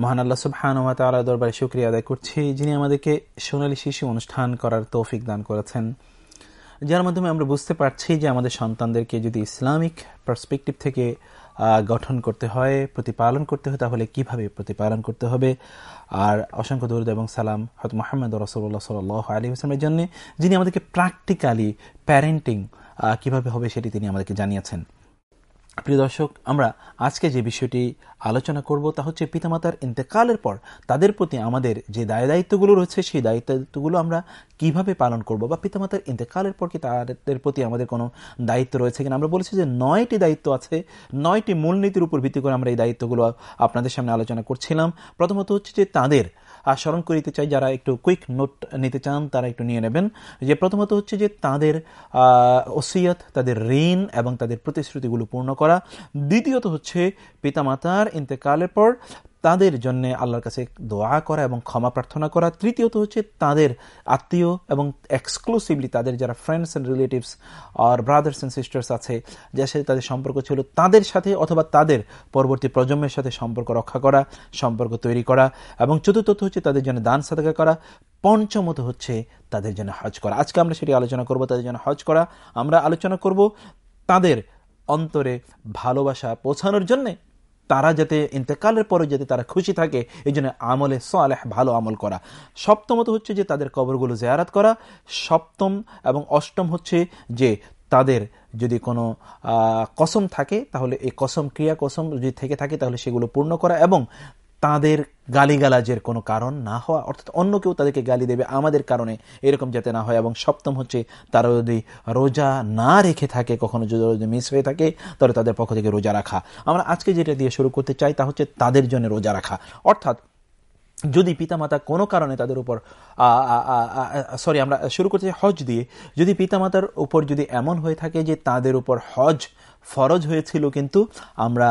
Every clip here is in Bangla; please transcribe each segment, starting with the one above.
মহান আল্লাহ সুবহান ওয়া তাআলা দরবারে শুকরিয়া আদায় করছি, যিনি আমাদেরকে সোনালী শিশু অনুষ্ঠান করার তৌফিক দান করেছেন। যার মাধ্যমে আমরা বুঝতে পারছি যে আমাদের সন্তানদেরকে যদি ইসলামিক পার্সপেক্টিভ থেকে গঠন করতে হয়, প্রতিপালন করতে হয়, তাহলে কীভাবে প্রতিপালন করতে হবে? আর অসংখ্য দরুদ এবং সালাম হয়তো মোহাম্মদ রসুল্লাহ সাল আলী হোসেনের জন্য, যিনি আমাদেরকে প্র্যাকটিক্যালি প্যারেন্টিং কীভাবে হবে সেটি তিনি আমাদেরকে জানিয়েছেন। প্রিয় দর্শক, আমরা আজকে যে বিষয়টি আলোচনা করব তা হচ্ছে পিতামাতার ইন্তেকালের পর। তাদের প্রতি আমাদের যে দায় দায়িত্বগুলো রয়েছে, সেই দায়িত্বগুলো আমরা কীভাবে পালন করব বা পিতামাতার ইন্তেকালের পর কি তাদের প্রতি আমাদের কোনো দায়িত্ব রয়েছে কিনা? আমরা বলেছি যে নয়টি দায়িত্ব আছে, নয়টি মূলনীতির উপর ভিত্তি করে আমরা এই দায়িত্বগুলো আপনাদের সামনে আলোচনা করছিলাম। প্রথমত হচ্ছে যে তাদের আর স্মরণ করিতে চাই, যারা একটু কুইক নোট নিতে চান, তারা একটু নিয়ে নেবেন। যে প্রথমত হচ্ছে যে তাদের ওসিয়ত, তাদের ঋণ এবং তাদের প্রতিশ্রুতিগুলো পূর্ণ করা। দ্বিতীয়ত হচ্ছে পিতামাতার ইন্তেকালের পর তাদের জন্য আল্লাহর কাছে দোয়া করা এবং ক্ষমা প্রার্থনা করা। তৃতীয়ত হচ্ছে তাদের আত্মীয় এবং এক্সক্লুসিভলি তাদের যারা ফ্রেন্ডস অ্যান্ড রিলেটিভস আর ব্রাদার্স অ্যান্ড সিস্টার্স আছে, যার সাথে তাদের সম্পর্ক ছিল, তাদের সাথে অথবা তাদের পরবর্তী প্রজন্মের সাথে সম্পর্ক রক্ষা করা, সম্পর্ক তৈরি করা এবং চতুর্থত হচ্ছে তাদের জন্য দান সাদাকা করা। পঞ্চমত হচ্ছে তাদের জন্য হজ করা। আজকে আমরা সেটি আলোচনা করব, তাদের জন্য হজ করা। আমরা আলোচনা করব তাদের অন্তরে ভালোবাসা পৌঁছানোর জন্যে তারা যাতে ইন্তেকালের পরে যাতে তারা খুশি থাকে, এই জন্য আমলে সালেহ ভালো আমল করা। সপ্তমত হচ্ছে যে তাদের কবরগুলো জেয়ারাত করা। সপ্তম এবং অষ্টম হচ্ছে যে তাদের যদি কোনো কসম থাকে, তাহলে এই কসম ক্রিয়া কসম যদি থেকে থাকে, তাহলে সেগুলো পূর্ণ করা এবং তাদের গালিগালাজের কোনো কারণ না হওয়া, অর্থাৎ অন্য কেউ তাদেরকে গালি দেবে আমাদের কারণে এরকম যাতে না হয়। এবং সপ্তম হচ্ছে, তারা যদি রোজা না রেখে থাকে, কখনো যদি মিস হয়ে থাকে, তাহলে তাদের পক্ষ থেকে রোজা রাখা। আমরা আজকে যেটা দিয়ে শুরু করতে চাই, তা হচ্ছে তাদের জন্য রোজা রাখা। অর্থাৎ যদি পিতামাতা কোনো কারণে তাদের উপর সরি আমরা শুরু করতে হজ দিয়ে। যদি পিতামাতার উপর যদি এমন হয়ে থাকে যে তাদের উপর হজ ফরজ হয়েছিল কিন্তু আমরা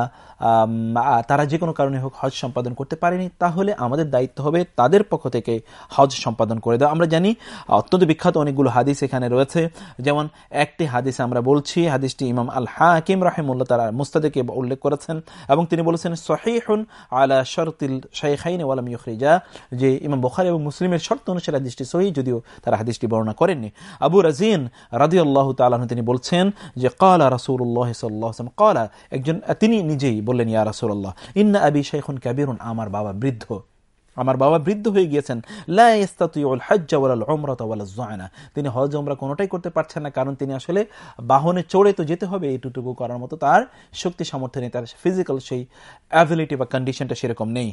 তারা যে কোনো কারণে হোক হজ সম্পাদন করতে পারেনি, তাহলে আমাদের দায়িত্ব হবে তাদের পক্ষ থেকে হজ সম্পাদন করে দেওয়া। আমরা জানি, অত্যন্ত বিখ্যাত অনেকগুলো হাদিস এখানে রয়েছে। যেমন, একটি হাদিস আমরা বলছি, হাদিসটি ইমাম আল হাকিম রাহিমুল্লাহ তারা মুস্তাদেকে উল্লেখ করেছেন এবং তিনি বলেছেন, সহিহুন আলা শরতিল শাইখাইন ওয়ালাম ইউখরিজা। যে ইমাম বখারি এবং মুসলিমের শর্ত অনুসারে হাদিসটি সহি যদিও তারা হাদিসটি বর্ণনা করেননি। আবু রাজিন রাজি আল্লাহ তালাহ তিনি বলছেন যে কালা রাসুল্লাহ সাল্লাহ কালা, একজন, তিনি নিজেই বললেন, ইয়া রাসুল্লাহ ইন্না আবি শেখুন কাবিরুন, আমার বাবা বৃদ্ধ। আমার বাবা বৃদ্ধ হয়ে গিয়েছেন। তিনি হজ ওমরা কোনোটাই করতে পারছেন না, কারণ তিনি আসলে বাহনে চড়ে তো যেতে হবে, এইটুকু করার মতো তার শক্তি সামর্থ্য নেই, তার ফিজিক্যাল সেই অ্যাবিলিটি বা কন্ডিশনটা সেরকম নেই।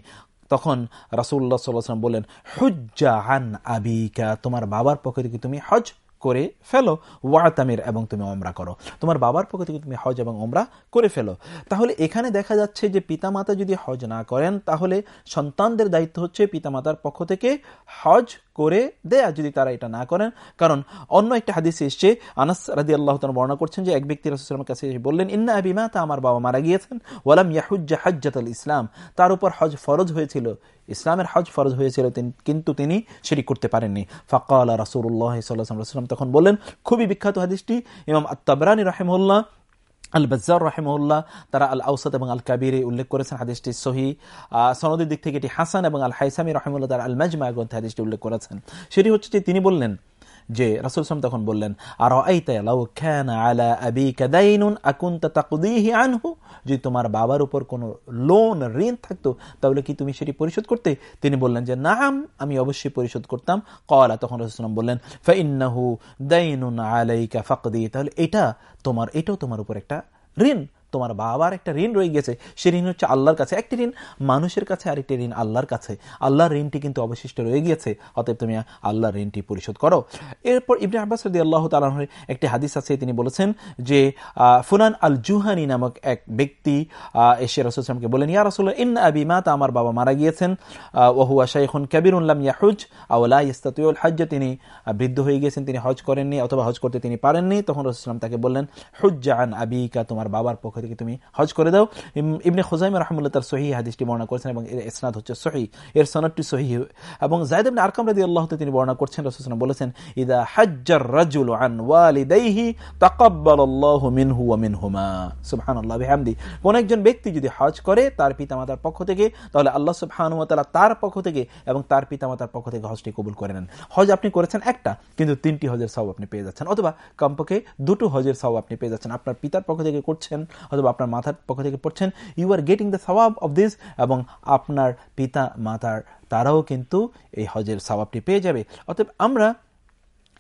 তখন রাসুল্লাহ সাল্লাম বললেন, হুজ্জা হান আবিকা, তোমার বাবার পক্ষ থেকে তুমি হজ করে ফেলো। ওয়াতামির, এবং তুমি ওমরা করো। তোমার বাবার পক্ষ থেকে তুমি হজ এবং ওমরা করে ফেলো। তাহলে এখানে দেখা যাচ্ছে যে পিতামাতা যদি হজ না করেন, তাহলে সন্তানদের দায়িত্ব হচ্ছে পিতামাতার পক্ষ থেকে হজ করে দেয়া, যদি তারা এটা না করেন। কারণ অন্য একটা হাদিস এসছে, আনাস রাদি আল্লাহ বর্ণনা করছেন যে এক ব্যক্তি রসুলামের কাছে এসে বললেন, ইন্না আবি মা তা আমার বাবা মারা গিয়েছেন। ওয়ালাম ইয়াহুজ্জা হজ্জাত ইসলাম। তার উপর হজ ফরজ হয়েছিল। ইসলামের হজ ফরজ হয়েছিল কিন্তু তিনি সেটি করতে পারেননি। ফাকাল রাসুল্লাহ সাল্লাম তখন বললেন, খুবই বিখ্যাত হাদিসটি, ইমাম আত্তাবরানী রাহেমুল্লাহ আল বাজ্জার রাহেমউল্লাহ তারা আল আউসাদ এবং আল কাবিরে উল্লেখ করেছেন হাদিসটি সহি সনদের দিক থেকে এটি হাসান এবং আল হাইসামি রহমুল্লাহ তার আল মাজমা গ্রন্থে হাদিসটি উল্লেখ করেছেন। সেটি হচ্ছে যে তিনি বললেন যে রাসুল সালাম তখন বললেন আর আনহু? যদি তোমার বাবার উপর কোনো লোন, ঋণ থাকতো, তাহলে কি তুমি সেটি পরিশোধ করতে? তিনি বললেন যে নাম আমি অবশ্যই পরিশোধ করতাম। কলা তখন রসুলাম বললেন ফাইন্নাহু দাইনুন আলাইকা ফাকদি। তাহলে এটা তোমার, এটাও তোমার উপর একটা ঋণ। তোমার বাবার একটা ঋণ রয়ে গেছে, সে ঋণ হচ্ছে আল্লাহর কাছে। একটি ঋণ মানুষের কাছে, আরেকটি ঋণ আল্লাহর কাছে। আল্লাহর ঋণটি কিন্তু অবশিষ্ট রয়ে গিয়েছে। অতএব তুমি আল্লাহর ঋণটি পরিশোধ করো। এরপর ইবনে আব্বাস রদি আল্লাহ তালাহের একটি হাদিস আছে, তিনি বলেছেন যে ফুনান আল জুহানি নামক এক ব্যক্তি এসে রসুলামকে বলেন, ইয়া রসুল্লাহ ইন আবি মাতা, আমার বাবা মারা গিয়েছেন ওহুয়া শাইখুন উল্লাম ইয়াহুজ আউলা ইস্তাতুল হজ তিনি বৃদ্ধ হয়ে গিয়েছেন, তিনি হজ করেননি, অথবা হজ করতে তিনি পারেননি। তখন রসুলাম তাকে বললেন হুজ্জান আবিকা, তোমার বাবার পক্ষ থেকে তুমি হজ করে দাও। ইবনে খোজাইম রহমুল্লাহ তার সহি হাদিসটি বর্ণনা করেছেন এবং এর ইসনাদ হচ্ছে সহি এর সনদটি সহি এবং জায়দ ইবনে আরকাম রাদি আল্লাহ তিনি বর্ণনা করছেন রসুলাম বলেছেন, ইদা হাজ্জার রাজুল আন ওয়ালিদাইহি তাকাব্বালাল্লাহু মিনহু ওয়া মিনহুমা। সুবহানাল্লাহ, বিহামদি। কোন একজন ব্যক্তি যদি হজ করে তার পিতামাতার পক্ষ থেকে, তাহলে আল্লাহ সুবহানাহু ওয়া তাআলা তার পক্ষ থেকে এবং তার পিতামাতার পক্ষ থেকে হজটি কবুল করে নেন। হজ আপনি করেছেন একটা, কিন্তু তিনটি হজের সব আপনি পেয়ে যাচ্ছেন। অথবা কমপক্ষে দুটো হজের সব আপনি পেয়ে যাচ্ছেন। আপনার পিতার পক্ষ থেকে করছেন অথবা আপনার মাথার পক্ষ থেকে পড়ছেন ইউ আর গেটিং দ্য সবাব অফ দিস এবং আপনার পিতা মাতার তারাও কিন্তু এই হজের স্বভাবটি পেয়ে যাবে। অতএব আমরা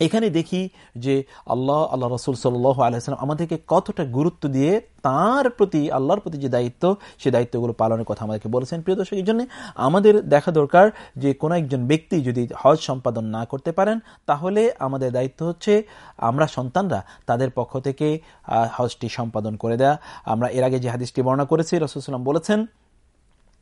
এখানে দেখি যে আল্লাহ আল্লাহ রসুল সাল্লাহ আলহাম আমাদেরকে কতটা গুরুত্ব দিয়ে তার প্রতি, আল্লাহর প্রতি যে দায়িত্ব, সে দায়িত্বগুলো পালনের কথা আমাদেরকে বলেছেন। প্রিয় দর্শক, এই জন্য আমাদের দেখা দরকার যে কোনো একজন ব্যক্তি যদি হজ সম্পাদন না করতে পারেন, তাহলে আমাদের দায়িত্ব হচ্ছে আমরা সন্তানরা তাদের পক্ষ থেকে হজটি সম্পাদন করে দেয়া। আমরা এর আগে যে হাদিসটি বর্ণনা করেছি রসুলাম বলেছেন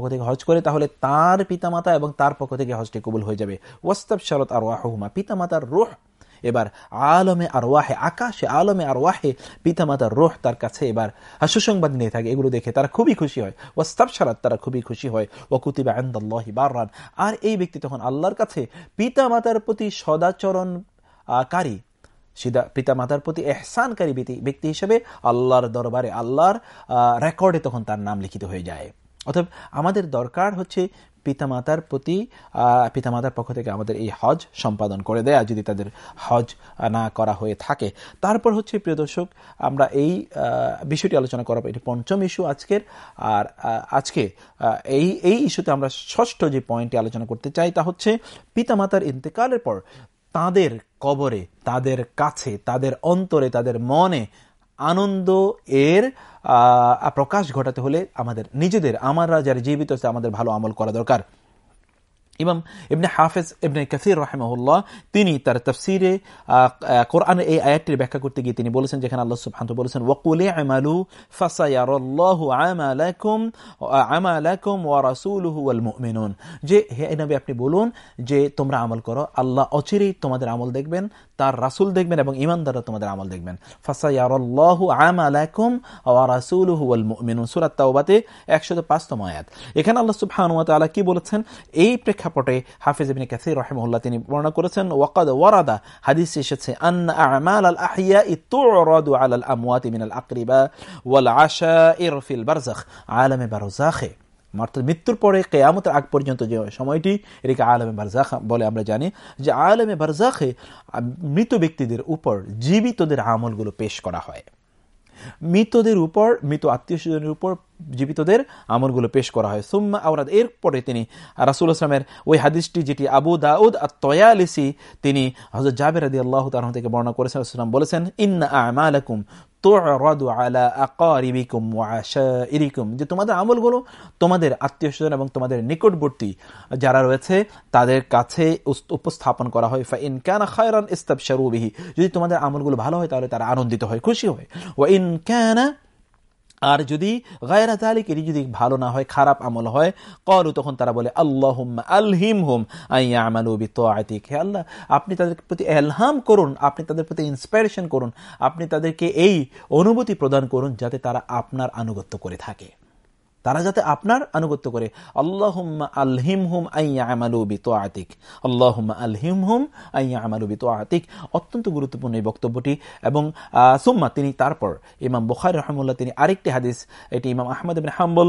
পক্ষ থেকে হজ করে, তাহলে তার পিতামাতা এবং তার পক্ষ থেকে হজটি কবুল হয়ে যাবে। ওয়াস্তাব শরৎ আর ওয়াহুমা পিতামাতার রোহ। এবার আলমে আর ওয়াহে আকাশে আলমে আর ওয়াহে পিতামাতার রোহ তার কাছে এবার সুসংবাদ নিয়ে থাকে। এগুলো দেখে তারা খুবই খুশি হয়। ওয়াস্তাব সারাত তারা খুবই খুশি হয়। ওকুতিবা আন্দাল্লাহি বাররান। আর এই ব্যক্তি তখন আল্লাহর কাছে পিতামাতার প্রতি সদাচরণ কারী সিদা পিতা মাতার প্রতি এহসানকারী ব্যক্তি হিসেবে আল্লাহর দরবারে, আল্লাহর রেকর্ডে তখন তার নাম লিখিত হয়ে যায়। অতএব আমাদের দরকার হচ্ছে পিতামাতার প্রতি পিতামাতার পক্ষ থেকে আমাদের এই হজ সম্পাদন করে দেয়া, যদি তাদের হজ না করা হয়ে থাকে। তারপর হচ্ছে, প্রিয় দর্শক, আমরা এই বিষয়টি আলোচনা করাবো। এটি পঞ্চম ইস্যু আজকের। আর আজকে এই এই ইস্যুতে আমরা ষষ্ঠ যে পয়েন্টটি আলোচনা করতে চাই, তা হচ্ছে পিতামাতার ইন্তেকালের পর তাদের কবরে, তাদের কাছে, তাদের অন্তরে, তাদের মনে আনন্দ এর প্রকাশ ঘটাতে হলে আমাদের নিজেদের, আমরা যারা জীবিত আছে আমাদের ভালো আমল করা দরকার। ইমাম ইবনে হাফেজ ইবনে কাসির রহমউল্লাহ তিনি তার তফসিরে কোরআনের এই আয়াতটির ব্যাখ্যা করতে গিয়ে তিনি বলেছেন, যেখানে আল্লাহ সুবহানাহু বলেছেন, ওয়াকুলে আমালু ফাসায়ারাল্লাহু আমালাকুম আমালাকুম ওয়া রাসূলুহু ওয়াল মুমিনুন। যে, হে নবী আপনি বলুন যে, তোমরা আমল করো, আল্লাহ অচিরেই তোমাদের আমল দেখবেন, তার রাসূল দেখবেন এবং ঈমানদাররা তোমাদের আমল দেখবেন। ফাসায়ারাল্লাহু আমালাকুম ওয়া রাসূলুহু ওয়াল মুমিনুন। সূরা তাওবাতে 105 তম আয়াত। এখানে আল্লাহ সুবহানাহু ওয়া তাআলা কি বলেছেন? এই প্রেক্ষা প্রেক্ষাপটে হাফিজ ইবনে কাসির রহিমউল্লাহ তিনি বর্ণনা করেছেন, ওয়াকাদ ওয়ারাদা হাদিসে এসেছে, আন্না আমাল আল আহিয়া তুরাদু আলা আল আমওয়াত মিন আল আকরিবা ওয়াল আশাইর ফিল বারজাখ, আলামে বারজাখে। অর্থাৎ মৃত্যুর পরে, কেয়ামতের আগ পর্যন্ত যে সময়টি, এটাকে আলমে বারজাখ বলে আমরা জানি, যে আলমে বারজাখে মৃত ব্যক্তিদের উপর জীবিতদের আমলগুলো পেশ করা হয়। মৃতদের উপর, মৃত আত্মীয় স্বজনের উপর জীবিতদের আমলগুলো পেশ করা হয়। সুম্মা আওরাদ, এরপরে তিনি রাসুল আসলামের ওই হাদিসটি যেটি আবু দাউদ আর তয়ালিসি তিনি হজরত জাবের আদি আল্লাহ তাহ থেকে বর্ণনা করেছেন আসলাম বলেছেন, ইন্না আমালাকুম যে তোমাদের আমলগুলো তোমাদের আত্মীয় স্বজন এবং তোমাদের নিকটবর্তী যারা রয়েছে, তাদের কাছে উপস্থাপন করা হয়। ইন ক্যান খায়রান যদি তোমাদের আমলগুলো ভালো হয় তাহলে তারা আনন্দিত হয়, খুশি হয়। ও ইন ক্যানা আর যদি গায়রা তালিক এটি যদি ভালো না হয়, খারাপ আমল হয় করু তখন তারা বলে আল্লাহ আলহিম হুম আইয়া তো আতিক হে আল্লাহ, আপনি তাদের প্রতি এলহাম করুন, আপনি তাদের প্রতি ইন্সপায়ারেশন করুন, আপনি তাদেরকে এই অনুভূতি প্রদান করুন যাতে তারা আপনার আনুগত্য করে থাকে। তারা যাতে আপনার আনুগত্য করে। আল্লাহ আলহিম হুম আইয়া আমালু বিতো আতিক আল্লাহ আলহিম হুম আইয়া আমালু বিতো আতিক অত্যন্ত গুরুত্বপূর্ণ এই বক্তব্যটি। এবং সুম্মা তিনি তারপর ইমাম বুখার রহমুল্লাহ তিনি আরেকটি হাদিস, এটি ইমাম আহমদ বিন হাম্বল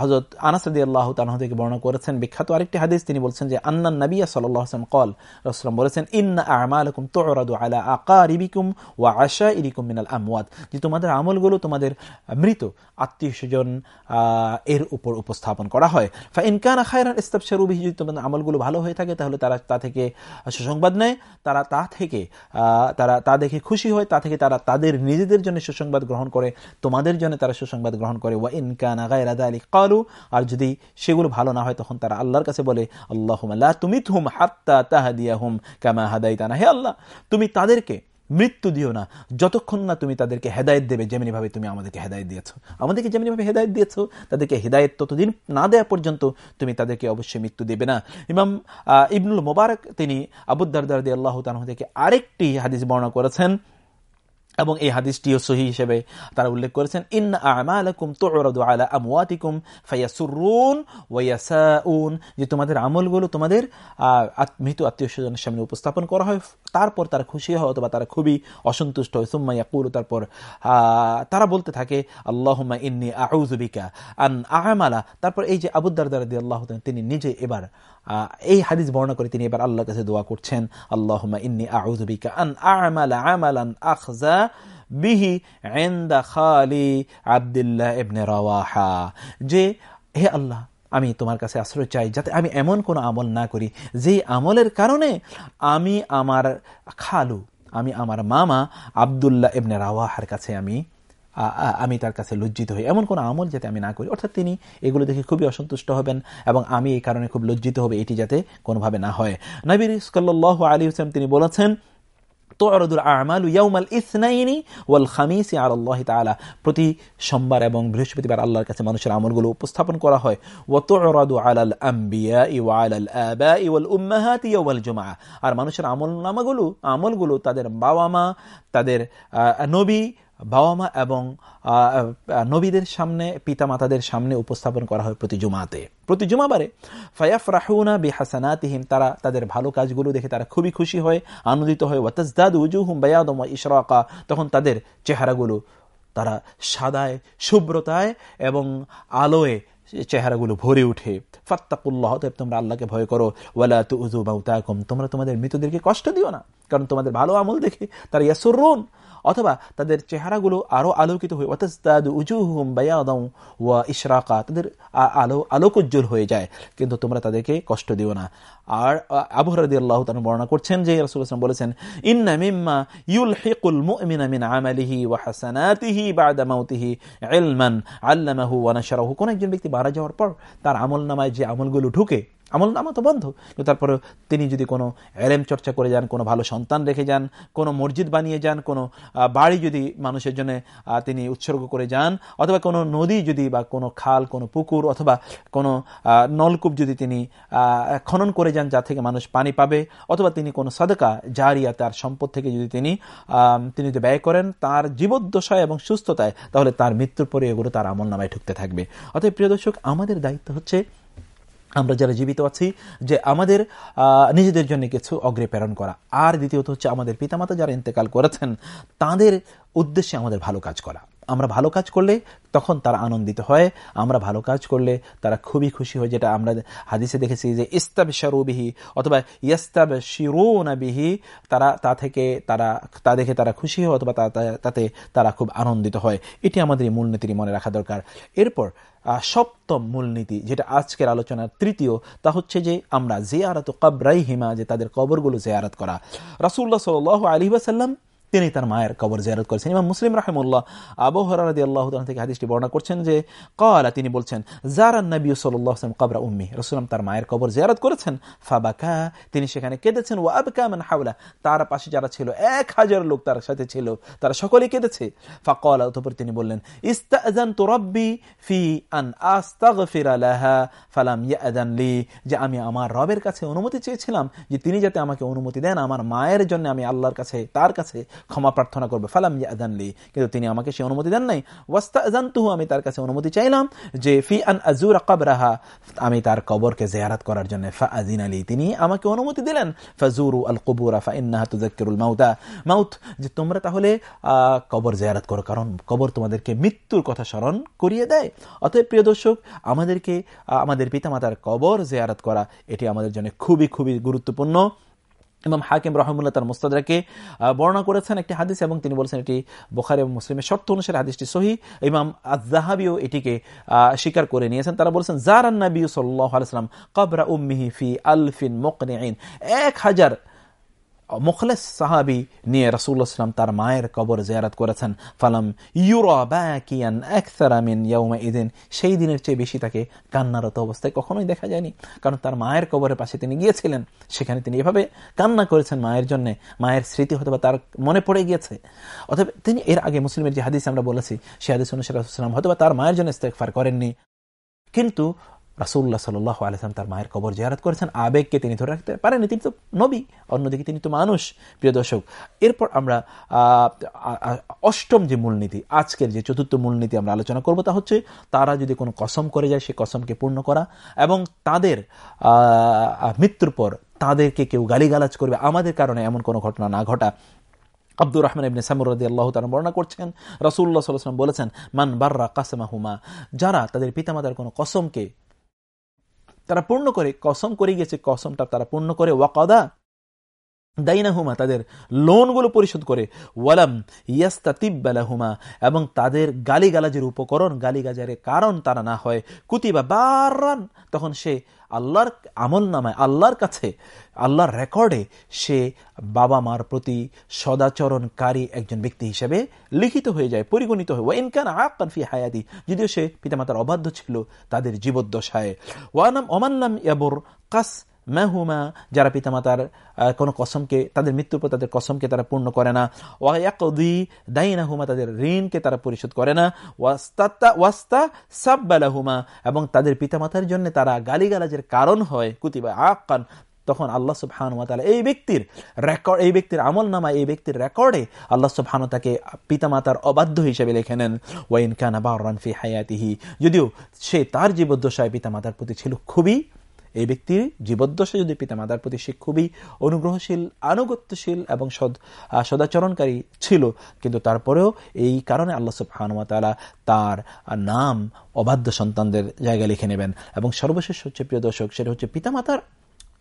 হজরত আনাসদি আল্লাহ থেকে বর্ণনা করেছেন। বিখ্যাত আরেকটি হাদিস, তিনি বলছেন যে আন্নান নবিয়া সাল্লাহ আসলাম কল রসলাম বলেছেন, ইন্না আমালকুম তোরাদু আলা আকারিবিকুম ওয়া আশা ইরিকুম মিনাল আমওয়াত। যে তোমাদের আমলগুলো তোমাদের মৃত আত্মীয় স্বজন এর উপর উপস্থাপন করা হয়। ফা ইনকান খায়রান ইস্তাবশারুবিহি যদি তোমাদের আমলগুলো ভালো হয়ে থাকে, তাহলে তারা তা থেকে সুসংবাদ নেয়। তারা তা থেকে তারা তা দেখে খুশি হয়, তা থেকে তারা তাদের নিজেদের জন্য সুসংবাদ গ্রহণ করে, তোমাদের জন্য তারা সুসংবাদ গ্রহণ করে। ওয়া ইনকান গায়রাদা আলী কালু, আর যদি সেগুলো ভালো না হয়, তখন তারা আল্লাহর কাছে বলে আল্লাহ তুমি তুম হাত্তা তাহাদিয়া হুম কামা হাদাইতানা। হে আল্লাহ, তুমি তাদেরকে মৃত্যু দিও না। যতক্ষণ না তুমি তাদেরকে হেদায়ত দেবে যেমনি ভাবে তুমি আমাদেরকে হেদায়ত দিয়েছ। আমাদেরকে যেমনি ভাবে হেদায়ত দিয়েছ, তাদেরকে হেদায়ত ততদিন না দেয়া পর্যন্ত তুমি তাদেরকে অবশ্যই মৃত্যু দেবে না। ইমাম ইবনুল মোবারক, তিনি আবুদ্দারদারদি আল্লাহ তানহ থেকে আরেকটি হাদিস বর্ণনা করেছেন। এবং এই হাদিসটিও সহি হিসেবে তারা উল্লেখ করেছেন ইন আমালাকুম তুরাদু আলা আমওয়াতিকুম ফায়াসুরুন ওয়ায়াসাউন যে তোমাদের আমলগুলো তোমাদের মৃত আত্মীয় স্বজনের সামনে উপস্থাপন করা হয়, তারপর তারা খুশি হয় অথবা তারা খুবই অসন্তুষ্ট হয়। সুম্মা ইয়াকুল, তারপর তারা বলতে থাকে, আল্লাহুম্মা ইন্নি আউযুবিকা আন আমালা তারপর এই যে আবুদ্দার দারদি আল্লাহ তিনি নিজে এবার এই হাদিস বর্ণনা করে তিনি এবার আল্লাহর কাছে দোয়া করছেন, আল্লাহুম্মা ইন্নি আউযুবিকা আন আমালা আমালান আখজা বিহি এন্দা খালি আবদুল্লাহ ইবনে রাওয়াহা। যে, হে আল্লাহ, আমি তোমার কাছে আশ্রয় চাই যাতে আমি এমন কোনো আমল না করি যে আমলের কারণে আমি আমার খালু, আমি আমার মামা আবদুল্লাহ ইবনে রাওয়াহার কাছে আমি আমি তার কাছে লজ্জিত হই। এমন কোনো আমল যাতে আমি না করি। অর্থাৎ তিনি এগুলো দেখে খুবই অসন্তুষ্ট হবেন এবং আমি এই কারণে খুব লজ্জিত হবে এটি যাতে কোনোভাবে না হয়। নবীর সাল্লাহ আলী হোসেন তিনি বলেছেন প্রতি সোমবার এবং বৃহস্পতিবার আল্লাহর কাছে মানুষের আমলগুলো উপস্থাপন করা হয়। আর মানুষের আমল নামাগুলো আমলগুলো তাদের বাবা মা তাদের নবী বাবা মা এবং নবীদের সামনে পিতা মাতাদের সামনে উপস্থাপন করা হয় প্রতি জুমাতে। প্রতি জুমাবারে ফায়াফ রাহুনা বিহাসানাতিহিম, তারা তাদের ভালো কাজগুলো দেখে তারা খুবই খুশি হয়, আনন্দিত হয়। ওয়াতাজদাদ উজুহুম বায়াদম ইশরাকা, তখন তাদের চেহারাগুলো তারা সাদায়, শুভ্রতায় এবং আলোয় চেহারাগুলো ভরে উঠে ফাত্তাকুল্লাহ তোমরা আল্লাহকে ভয় করো। ওয়ালা তু উজু বাউতাকুম তোমরা তোমাদের মৃতদেরকে কষ্ট দিও না, কারণ তোমাদের ভালো আমল দেখে তারা ইয়াসুরুন। অথবা তাদের চেহারাগুলো আরও আলোকিত হয়ে অতাস্তাদ উজুহুম বায়াদাউ ওয়া ইশরাকা, তাদের আলো, আলোকোজ্জ্বল হয়ে যায়। কিন্তু তোমরা তাদেরকে কষ্ট দিও না। আর আবহরাদি আল্লাহ তান বর্ণনা করছেন যে রাসূল বলেছেন, ইন্না মিম্মা ইউলহিকুল মুমিনা মিন আমালিহি ওয়া হাসানাতিহি বাদা মাউতিহি ইলমান আল্লামাহু ওয়া নাশরাহু। কোন একজন ব্যক্তি মারা যাওয়ার পর তার আমল নামায় যে আমলগুলো ঢুকে আমল নামা তো বন্ধ। তারপরে তিনি যদি কোনো এলেম চর্চা করে যান, কোনো ভালো সন্তান রেখে যান, কোনো মসজিদ বানিয়ে যান, কোনো বাড়ি যদি মানুষের জন্য তিনি উৎসর্গ করে যান, অথবা কোনো নদী যদি বা কোনো খাল, কোনো পুকুর অথবা কোনো নলকূপ যদি তিনি খনন করে যান, যা থেকে মানুষ পানি পাবে, অথবা তিনি কোনো সদকা জারিয়া তার সম্পদ থেকে যদি তিনি তিনি যদি ব্যয় করেন তার জীবদ্দশায় এবং সুস্থতায়, তাহলে তার মৃত্যুর পরে এগুলো তার আমল নামায় ঢুকতে থাকবে। অতএব প্রিয় দর্শক, আমাদের দায়িত্ব হচ্ছে আমরা যারা জীবিত আছি, যে আমাদের নিজেদের জন্য কিছু অগ্রে প্রেরণ করা। আর দ্বিতীয়ত হচ্ছে আমাদের পিতামাতা যারা ইন্তেকাল করেছেন, তাদের উদ্দেশ্যে আমাদের ভালো কাজ করা। আমরা ভালো কাজ করলে তখন তারা আনন্দিত হয়, আমরা ভালো কাজ করলে তারা খুবই খুশি হয়, যেটা আমরা হাদিসে দেখেছি যে ইস্তাব শারুবিহি অথবা ইস্তাব শিরোনাবিহি তারা তা থেকে তারা, তা দেখে তারা খুশি হয় অথবা তাতে তারা খুব আনন্দিত হয়। এটি আমাদের মূলনীতি মনে রাখা দরকার। এরপর সপ্তম মূলনীতি যেটা আজকের আলোচনার তৃতীয়, তা হচ্ছে যে আমরা জিয়ারত কবরাই হিমা যে তাদের কবরগুলো জিয়ারত করা। রাসুল্লাহ সাল আলী ওয়াসাল্লাম তিনি তার মায়ের কবর জিয়ারত করেছেন। ইমাম মুসলিম রাহেমুল্লাহ আবু আল্লাহ থেকে হাদিসটি বর্ণনা করছেন যে কলা তিনি বলছেন জারান নবী সাল্লাম কবরা উম্মি। রসুলাম তার মায়ের কবর জিয়ারত করেছেন। ফাবাকা, তিনি সেখানে কেঁদেছেন। ও আবকা হাওলা, তার পাশে যারা ছিল, এক হাজার লোক তার সাথে ছিল, তারা সকলেই কেঁদেছে। ফাকল, অতপর তিনি বললেন ইস্তাজান তো রব্বি ফি আন আস্তাগফির লাহা, ফালাম লি। যে আমি আমার রবের কাছে অনুমতি চেয়েছিলাম যে তিনি যাতে আমাকে অনুমতি দেন, আমার মায়ের জন্য আমি আল্লাহর কাছে, তার কাছে ক্ষমা প্রার্থনা করবে। ফালাম ইয়াদানলি কিন্তু তিনি আমাকে সে অনুমতি দেন নাই। ওয়াস্তা জানতুহু আমি তার কাছে অনুমতি চাইলাম যে, ফি আন আজুর কবরাহা, আমি তার কবরকে জেয়ারাত করার জন্য ফা তিনি আমাকে অনুমতি দিলেন। ফাজুরু আল কবুরা ফা ইন্নাহা তুজাক্কিরুল মাউতা। মাউত, যে তোমরা তাহলে কবর জেয়ারাত করো, কারণ কবর তোমাদেরকে মৃত্যুর কথা স্মরণ করিয়ে দেয়। অতএব প্রিয় দর্শক, আমাদেরকে আমাদের পিতামাতার কবর জেয়ারাত করা, এটি আমাদের জন্য খুবই খুবই গুরুত্বপূর্ণ। ইমাম হাকিম রহমুল্লাহ তার মুস্তাদাকে বর্ণনা করেছেন একটি হাদিস এবং তিনি বলেছেন এটি বোখারি এবং মুসলিমের শর্ত অনুসারে হাদিসটি সহি। ইমাম আজাহাবিও এটিকে স্বীকার করে নিয়েছেন। তারা বলছেন, জারান নবী সাল্লাহ আলাইসলাম কবরা উম্মিহি ফি আলফিন মোকনে এক হাজার মুখলেস সাহাবি নিয়ে রসুল্লাহাম তার মায়ের কবর জেয়ারাত করেছেন ফালাম একসারামিন ইয়ৌমা ইদিন সেই দিনের চেয়ে বেশি তাকে কান্নারত অবস্থায় কখনোই দেখা যায়নি কারণ তার মায়ের কবরের পাশে তিনি গিয়েছিলেন সেখানে তিনি এভাবে কান্না করেছেন মায়ের জন্য। মায়ের স্মৃতি হয়তো তার মনে পড়ে গিয়েছে। অথবা তিনি এর আগে মুসলিমের যে হাদিস আমরা বলেছি সে হাদিস অনুসারে হয়তো তার মায়ের জন্য ইস্তেকফার করেননি। কিন্তু রাসুল্লাহ সাল্লাহ আলসালাম তার মায়ের কবর জিয়ারত করেছেন। আবেগকে তিনি ধরে রাখতে পারেননি। তিনি তো নবী, অন্যদিকে তিনি তো মানুষ, প্রিয় দর্শক। এরপর আমরা অষ্টম যে মূলনীতি, আজকের যে চতুর্থ মূলনীতি আমরা আলোচনা করব তা হচ্ছে, তারা যদি কোনো কসম করে যায়, সে কসমকে পূর্ণ করা এবং তাদের মৃত্যুর পর তাদেরকে কেউ গালিগালাজ করবে। আমাদের কারণে এমন কোনো ঘটনা না ঘটা। আব্দুর রহমান ইবনে সামুরদি আল্লাহ তারা বর্ণনা করছেন রসুল্লাহ সাল্লাম বলেছেন, মান বার্রা কাসেমা হুমা যারা তাদের পিতামাতার কোনো কসমকে তারা পূর্ণ করে কসম করে গেছে কসমটা তারা পূর্ণ করে ওয়াকাদা দাইনাহুমা, তাদের লোনগুলো পরিশোধ করে। ওয়ালাম ইয়াস্তা তিব্বালাহুমা এবং তাদের গালিগালাজের উপকরণ, গালিগাজারের কারণ তারা না হয়। কুতিবা বারান তখন সে আল্লাহর আমল নামায়, আল্লাহর কাছে, আল্লাহর রেকর্ডে সে বাবা মার প্রতি সদাচরণকারী একজন ব্যক্তি হিসেবে লিখিত হয়ে যায়, পরিগণিত হয়। ওয়াইনকান আকান ফি হায়াদি যদিও সে পিতামাতার অবাধ্য ছিল তাদের জীবদ্দশায়। ওয়ানাম অমান্নাম ইয়াবর কাস মেহুমা, যারা পিতামাতার কোনো কসমকে, তাদের মৃত্যুর পর তাদের কসমকে তারা পূর্ণ করে না। ওয়াকদি দাইনাহুমা, তাদের ঋণকে তারা পরিশোধ করে না। ওয়াস্তা ওয়াস্তা সাব্বালাহুমা, এবং তাদের পিতামাতার জন্য তারা গালিগালাজের কারণ হয়। কুতিবা আকান, তখন আল্লাহ সুবহানুয়াতালা এই ব্যক্তির রেকর্ড এই ব্যক্তির আমল নামা এই ব্যক্তির রেকর্ডে আল্লাহ সুবহানু তাকে পিতামাতার অবাধ্য হিসেবে লেখে নেন ওয়াইন কানা বা রানফি হায়াতিহি, যদিও সে তার জীবদ্দশায় পিতামাতার প্রতি ছিল খুবই এই ব্যক্তির জীবদ্দশা যদি পিতামাতার প্রতি সে খুবই অনুগ্রহশীল, আনুগত্যশীল এবং সদ সদাচরণকারী ছিল, কিন্তু তারপরেও এই কারণে আল্লাহ সুবহানুয়াতালা তার নাম অবাধ্য সন্তানদের জায়গায় লিখে নেবেন। এবং সর্বশেষ হচ্ছে, প্রিয় দর্শক, সেটা হচ্ছে পিতামাতার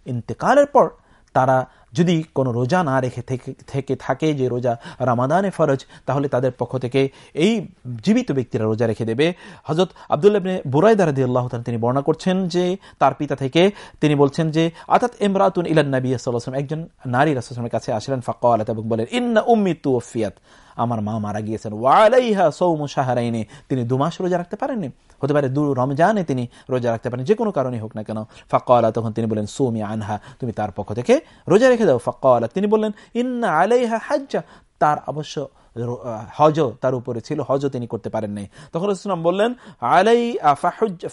ইন্তেকালের পর তারা যদি কোনো রোজা না রেখে থেকে, থাকে যে রোজা রামাদানে ফরজ, তাহলে তাদের পক্ষ থেকে এই জীবিত ব্যক্তিরা রোজা রেখে দেবে। হজরত আবদুল্লাহ বুরাই দারাদি আল্লাহ তিনি বর্ণনা করছেন যে তার পিতা থেকে তিনি বলছেন যে, আতাত ইমরাতুন ইলান নবী একজন নারী রাসুলের কাছে আসলেন ফাঁকা আলাত এবং বলেন ইন্না উম্মি তু ওফিয়াত আমার মা মারা গিয়েছেন। ওয়ালাইহা সৌমু সাহারাইনে তিনি দু মাস রোজা রাখতে পারেননি। হতে পারে দু রমজানে তিনি রোজা রাখতে পারেন যে কোনো কারণে হোক না কেন। ফাঁকা তখন তিনি বলেন, সৌমি আনহা তুমি তার পক্ষ থেকে রোজা রেখে দাও, ফকাল। তিনি বললেন, ইন্না আলাইহা হাজ্জা। তার অবশ্য হজ তার উপরে ছিল হজ তিনি করতে পারেন নাই। তখন ইসলাম বললেন, আলাই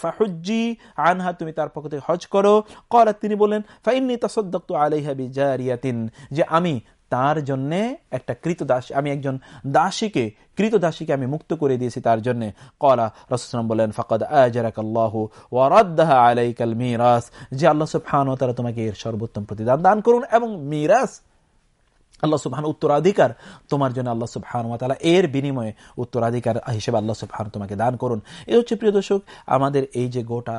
ফাহুজি আনহা, তুমি তার পক্ষ থেকে হজ করো। কলা, তিনি বললেন ফাইন্নি তসদ্দক্ত আলাইহা বিজারিয়াতিন। যে আমি তার জন্য একটা কৃত দাস, আমি একজন দাসীকে, কৃত দাসীকে আমি মুক্ত করে দিয়েছি তার জন্য। কলা রসুলাম বলেন ফকদ আল্লাহ আলাইকাল মিরাস। যে আল্লাহ ফানো তারা তোমাকে এর সর্বোত্তম প্রতিদান দান করুন এবং মিরাস আল্লাহ সুবহান উত্তরাধিকার। তোমার জন্য আল্লাহ সুবহান তালা এর বিনিময়ে উত্তরাধিকার হিসেবে আল্লাহ সুবহান তোমাকে দান করুন। এ হচ্ছে প্রিয় দর্শক, আমাদের এই যে গোটা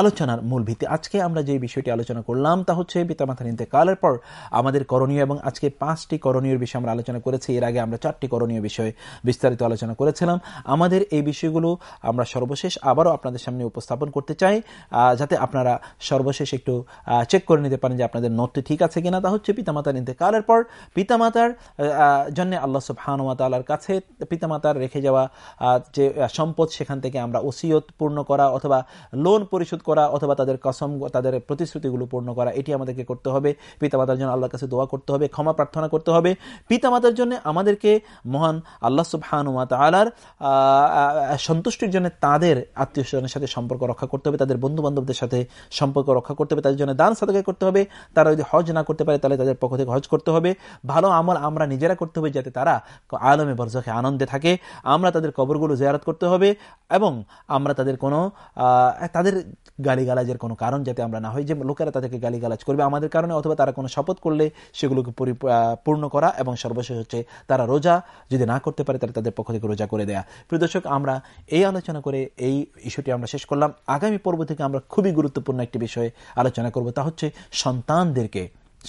আলোচনার মূল ভিত্তি। আজকে আমরা যে বিষয়টি আলোচনা করলাম তা হচ্ছে পিতামাতার ইন্তেকালের পর আমাদের করণীয় এবং আজকে পাঁচটি করণীয় বিষয় আমরা আলোচনা করেছি। এর আগে আমরা চারটি করণীয় বিষয় বিস্তারিত আলোচনা করেছিলাম। আমাদের এই বিষয়গুলো আমরা সর্বশেষ আবারও আপনাদের সামনে উপস্থাপন করতে চাই যাতে আপনারা সর্বশেষ একটু চেক করে নিতে পারেন যে আপনাদের নোটটি ঠিক আছে কিনা। তা হচ্ছে পিতামাতার ইন্তেকালের করার পর পিতামাতার জন্য আল্লাহ সুবহানুয়াতালার কাছে পিতামাতার রেখে যাওয়া যে সম্পদ সেখান থেকে আমরা ওসিয়ত পূর্ণ করা অথবা লোন পরিশোধ করা অথবা তাদের কসম, তাদের প্রতিশ্রুতিগুলো পূর্ণ করা, এটি আমাদেরকে করতে হবে। পিতামাতার জন্য আল্লাহর কাছে দোয়া করতে হবে, ক্ষমা প্রার্থনা করতে হবে। পিতামাতার জন্য আমাদেরকে মহান আল্লাহ সুবহানুয়া তালার সন্তুষ্টির জন্য তাদের আত্মীয় স্বজনের সাথে সম্পর্ক রক্ষা করতে হবে, তাদের বন্ধু বান্ধবদের সাথে সম্পর্ক রক্ষা করতে হবে, তাদের জন্য দান সাদকা করতে হবে। তারা যদি হজ না করতে পারে, তাহলে তাদের পক্ষ থেকে হজ করতে হবে, ভালো আমল আমরা নিজেরা করতে হবে যাতে তারা আলমে বরজখে আনন্দে থাকে। আমরা তাদের কবরগুলো জেয়ারত করতে হবে এবং আমরা তাদের কোনো তাদের গালিগালাজের কোনো কারণ যাতে আমরা না হই। যে লোকেরা তাদেরকে গালিগালাজ করবে আমাদের কারণে অথবা তারা কোনো শপথ করলে সেগুলোকে পূর্ণ করা এবং সর্বশেষ হচ্ছে তারা রোজা, যদি না করতে পারে তারা তাদের পক্ষ থেকে রোজা করে দেয়া। প্রিয় দর্শক, আমরা এই আলোচনা করে এই ইস্যুটি আমরা শেষ করলাম। আগামী পর্ব থেকে আমরা খুবই গুরুত্বপূর্ণ একটি বিষয়ে আলোচনা করব। তা হচ্ছে সন্তানদেরকে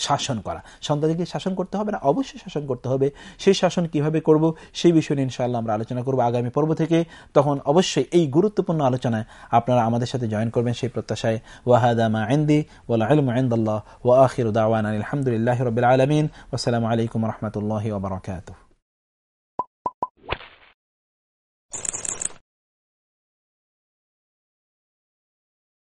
শাসন করা। সন্তানদেরকে শাসন করতে হবে না, অবশ্যই শাসন করতে হবে। সেই শাসন কীভাবে করব, সেই বিষয় নিয়ে ইনশাআল্লাহ আমরা আলোচনা করব আগামী পর্ব থেকে। তখন অবশ্যই এই গুরুত্বপূর্ণ আলোচনায় আপনারা আমাদের সাথে জয়েন করবেন সেই প্রত্যাশায় ওয়াহাদামা আইন্দি ওয়ালা আলম আইন্দাল্লাহ ওয়া আখির দাওয়ান আলহামদুলিল্লাহ রবিল আলমিন। আসসালামু আলাইকুম রহমতুল্লাহ ওবরাকাতুহ